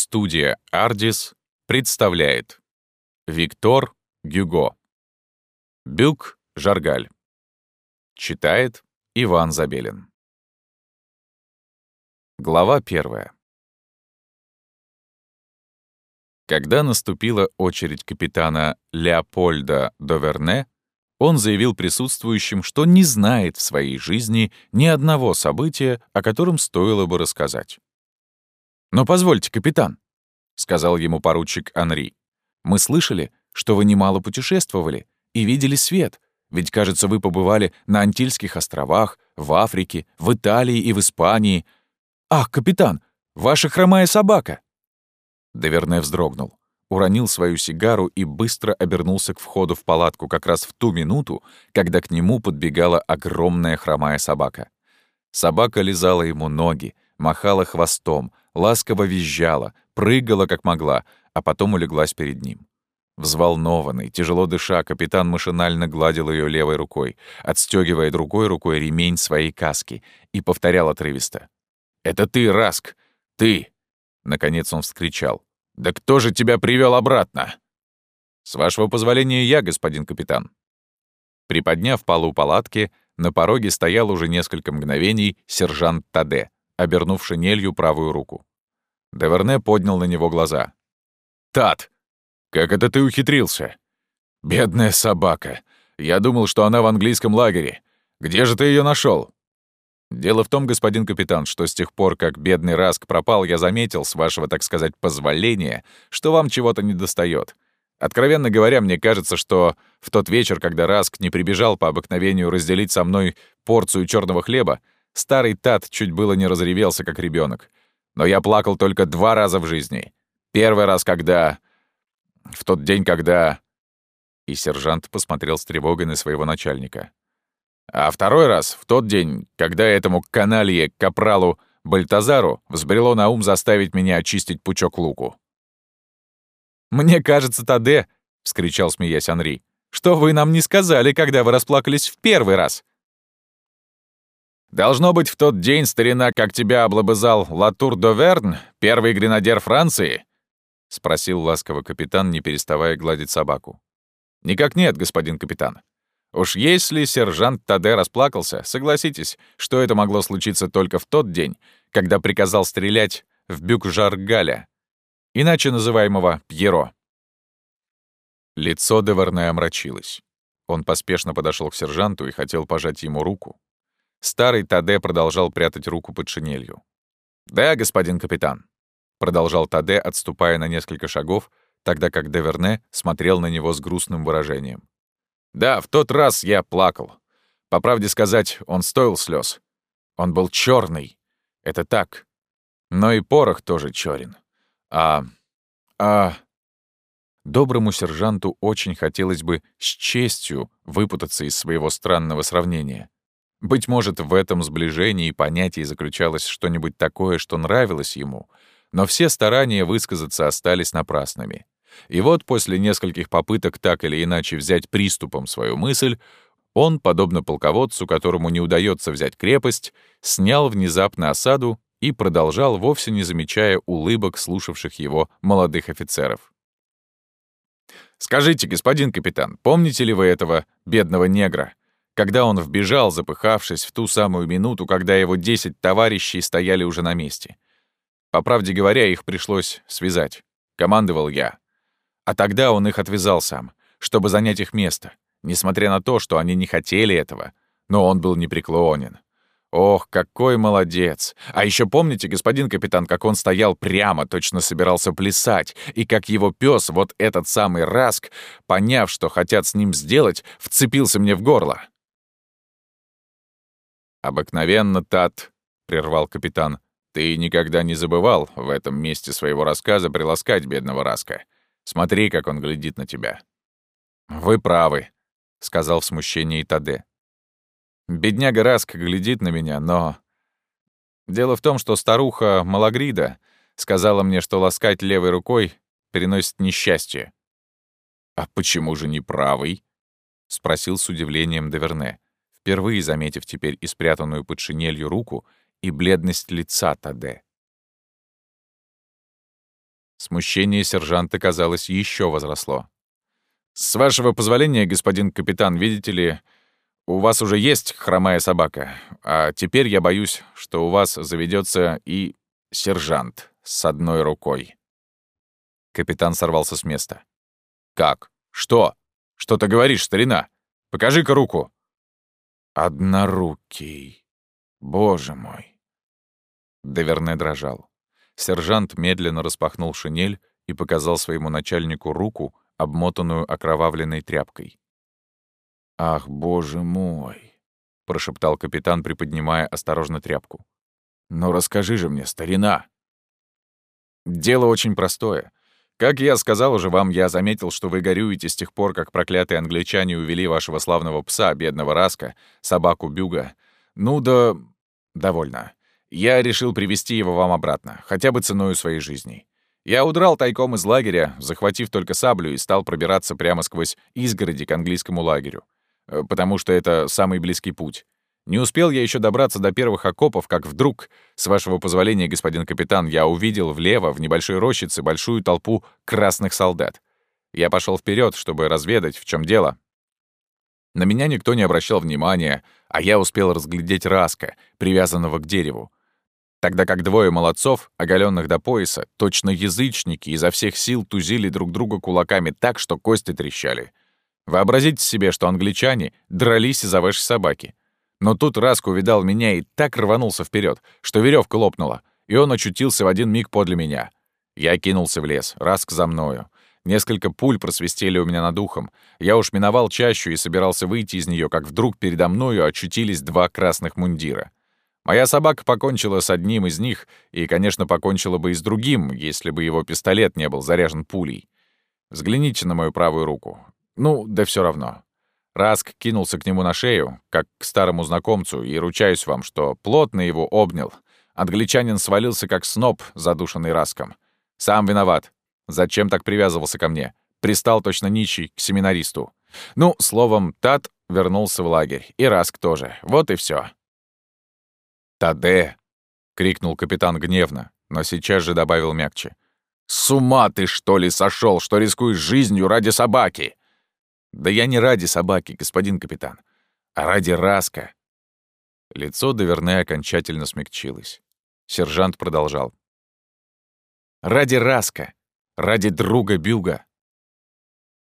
Студия «Ардис» представляет. Виктор Гюго. Бюк Жаргаль. Читает Иван Забелин. Глава первая. Когда наступила очередь капитана Леопольда Доверне, он заявил присутствующим, что не знает в своей жизни ни одного события, о котором стоило бы рассказать. «Но позвольте, капитан», — сказал ему поручик Анри. «Мы слышали, что вы немало путешествовали и видели свет, ведь, кажется, вы побывали на Антильских островах, в Африке, в Италии и в Испании. Ах, капитан, ваша хромая собака!» Доверне вздрогнул, уронил свою сигару и быстро обернулся к входу в палатку как раз в ту минуту, когда к нему подбегала огромная хромая собака. Собака лизала ему ноги, махала хвостом, ласково визжала, прыгала как могла, а потом улеглась перед ним. Взволнованный, тяжело дыша, капитан машинально гладил ее левой рукой, отстегивая другой рукой ремень своей каски, и повторял отрывисто. «Это ты, Раск! Ты!» Наконец он вскричал. «Да кто же тебя привел обратно?» «С вашего позволения я, господин капитан». Приподняв полу палатки, на пороге стоял уже несколько мгновений сержант Таде, обернув шинелью правую руку. Деверне поднял на него глаза. «Тат, как это ты ухитрился? Бедная собака. Я думал, что она в английском лагере. Где же ты ее нашел? Дело в том, господин капитан, что с тех пор, как бедный Раск пропал, я заметил, с вашего, так сказать, позволения, что вам чего-то недостает. Откровенно говоря, мне кажется, что в тот вечер, когда Раск не прибежал по обыкновению разделить со мной порцию черного хлеба, старый Тат чуть было не разревелся, как ребенок. Но я плакал только два раза в жизни. Первый раз, когда... В тот день, когда... И сержант посмотрел с тревогой на своего начальника. А второй раз, в тот день, когда этому каналье, капралу Бальтазару взбрело на ум заставить меня очистить пучок луку. «Мне кажется, Таде», — вскричал, смеясь Анри, «что вы нам не сказали, когда вы расплакались в первый раз». Должно быть, в тот день, старина, как тебя облобызал Латур Доверн, первый гренадер Франции?» — спросил ласково капитан, не переставая гладить собаку. «Никак нет, господин капитан. Уж если сержант Таде расплакался, согласитесь, что это могло случиться только в тот день, когда приказал стрелять в Бюк-Жаргаля, иначе называемого Пьеро». Лицо Деверне омрачилось. Он поспешно подошел к сержанту и хотел пожать ему руку. Старый Таде продолжал прятать руку под шинелью. «Да, господин капитан», — продолжал Таде, отступая на несколько шагов, тогда как Деверне смотрел на него с грустным выражением. «Да, в тот раз я плакал. По правде сказать, он стоил слез. Он был черный. Это так. Но и порох тоже черен. А... а... Доброму сержанту очень хотелось бы с честью выпутаться из своего странного сравнения. Быть может, в этом сближении понятий заключалось что-нибудь такое, что нравилось ему, но все старания высказаться остались напрасными. И вот после нескольких попыток так или иначе взять приступом свою мысль, он, подобно полководцу, которому не удается взять крепость, снял внезапно осаду и продолжал, вовсе не замечая улыбок слушавших его молодых офицеров. «Скажите, господин капитан, помните ли вы этого бедного негра? Когда он вбежал, запыхавшись, в ту самую минуту, когда его десять товарищей стояли уже на месте. По правде говоря, их пришлось связать. Командовал я. А тогда он их отвязал сам, чтобы занять их место, несмотря на то, что они не хотели этого. Но он был непреклонен. Ох, какой молодец! А еще помните, господин капитан, как он стоял прямо, точно собирался плясать, и как его пес, вот этот самый Раск, поняв, что хотят с ним сделать, вцепился мне в горло. «Обыкновенно, Тат», — прервал капитан, — «ты никогда не забывал в этом месте своего рассказа приласкать бедного Раска. Смотри, как он глядит на тебя». «Вы правы», — сказал в смущении Таде. «Бедняга Раск глядит на меня, но...» Дело в том, что старуха Малагрида сказала мне, что ласкать левой рукой переносит несчастье. «А почему же не правый?» — спросил с удивлением Деверне впервые заметив теперь и спрятанную под шинелью руку, и бледность лица Таде. Смущение сержанта, казалось, еще возросло. «С вашего позволения, господин капитан, видите ли, у вас уже есть хромая собака, а теперь я боюсь, что у вас заведется и сержант с одной рукой». Капитан сорвался с места. «Как? Что? Что ты говоришь, старина? Покажи-ка руку!» «Однорукий. Боже мой!» Доверне дрожал. Сержант медленно распахнул шинель и показал своему начальнику руку, обмотанную окровавленной тряпкой. «Ах, боже мой!» — прошептал капитан, приподнимая осторожно тряпку. «Ну расскажи же мне, старина!» «Дело очень простое. Как я сказал уже вам, я заметил, что вы горюете с тех пор, как проклятые англичане увели вашего славного пса, бедного Раска, собаку Бюга. Ну да... довольно. Я решил привести его вам обратно, хотя бы ценой своей жизни. Я удрал тайком из лагеря, захватив только саблю, и стал пробираться прямо сквозь изгороди к английскому лагерю, э, потому что это самый близкий путь. Не успел я еще добраться до первых окопов, как вдруг, с вашего позволения, господин капитан, я увидел влево, в небольшой рощице, большую толпу красных солдат. Я пошел вперед, чтобы разведать, в чем дело. На меня никто не обращал внимания, а я успел разглядеть Раска, привязанного к дереву тогда как двое молодцов, оголенных до пояса, точно язычники, изо всех сил тузили друг друга кулаками так, что кости трещали. Вообразите себе, что англичане дрались из-за вашей собаки. Но тут Раск увидал меня и так рванулся вперед, что веревка лопнула, и он очутился в один миг подле меня. Я кинулся в лес, Раск за мною. Несколько пуль просвистели у меня над ухом. Я уж миновал чащу и собирался выйти из нее, как вдруг передо мною очутились два красных мундира. Моя собака покончила с одним из них и, конечно, покончила бы и с другим, если бы его пистолет не был заряжен пулей. Взгляните на мою правую руку. Ну, да все равно. Раск кинулся к нему на шею, как к старому знакомцу, и ручаюсь вам, что плотно его обнял. Англичанин свалился, как сноб, задушенный Раском. Сам виноват. Зачем так привязывался ко мне? Пристал точно нищий к семинаристу. Ну, словом, Тат вернулся в лагерь. И Раск тоже. Вот и все. «Таде!» — крикнул капитан гневно, но сейчас же добавил мягче. «С ума ты, что ли, сошел, что рискуешь жизнью ради собаки?» «Да я не ради собаки, господин капитан, а ради Раска». Лицо Доверне окончательно смягчилось. Сержант продолжал. «Ради Раска, ради друга Бюга».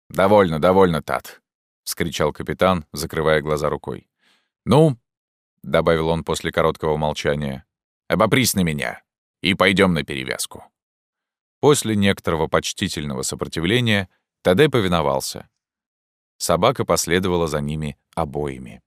«Довольно, довольно, Тат», — вскричал капитан, закрывая глаза рукой. «Ну, — добавил он после короткого молчания. «Обопрись на меня, и пойдем на перевязку». После некоторого почтительного сопротивления Таде повиновался. Собака последовала за ними обоими.